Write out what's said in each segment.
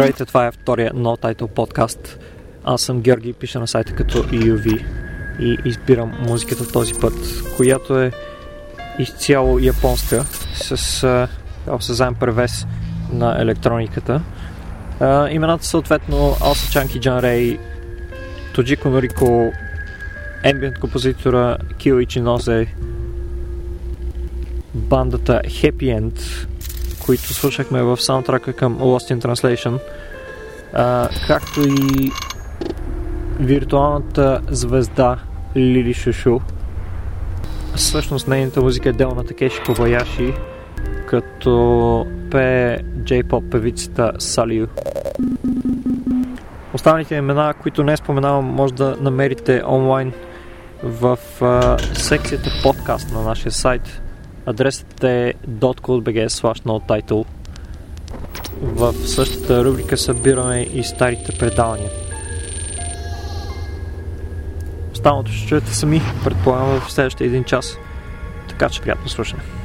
Здравейте, това е втория No Title подкаст. Аз съм Георги, пиша на сайта като EUV и избирам музиката този път, която е изцяло японска, с осъзнаем превес на електрониката. А, имената съответно Алса Чанки Джан Рей, Тоджико Норико, ембиент композитора Кио Ичинозе, бандата Happy End, които слушахме в саундтрака към Lost in Translation, както и виртуалната звезда Лили Шушу. Всъщност нейната музика е дел на Такеши Кобаяши, като пее J-pop певицата Салю. Останалите имена, които не споменавам, може да намерите онлайн в а, секцията подкаст на нашия сайт. Адресът е dotcodebg slash title. В същата рубрика събираме и старите предавания. Останалото ще чуете сами, предполагам в следващия един час. Така че приятно слушане.「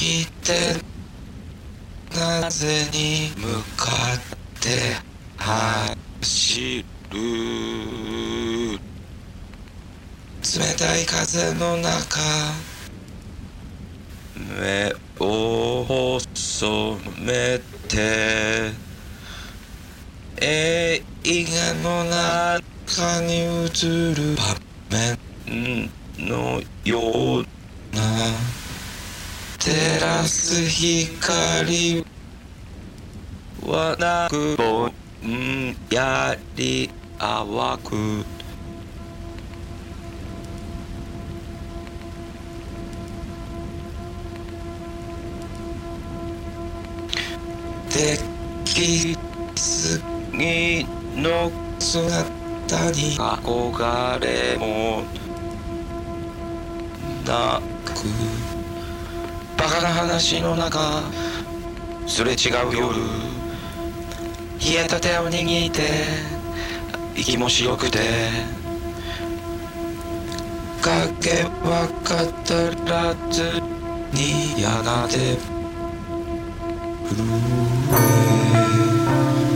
来てなぜに向かって走る。冷たい風の中。街の中すれ違う夜冷えた手を握って息も白くて影は語らずにやがて震え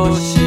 ocean.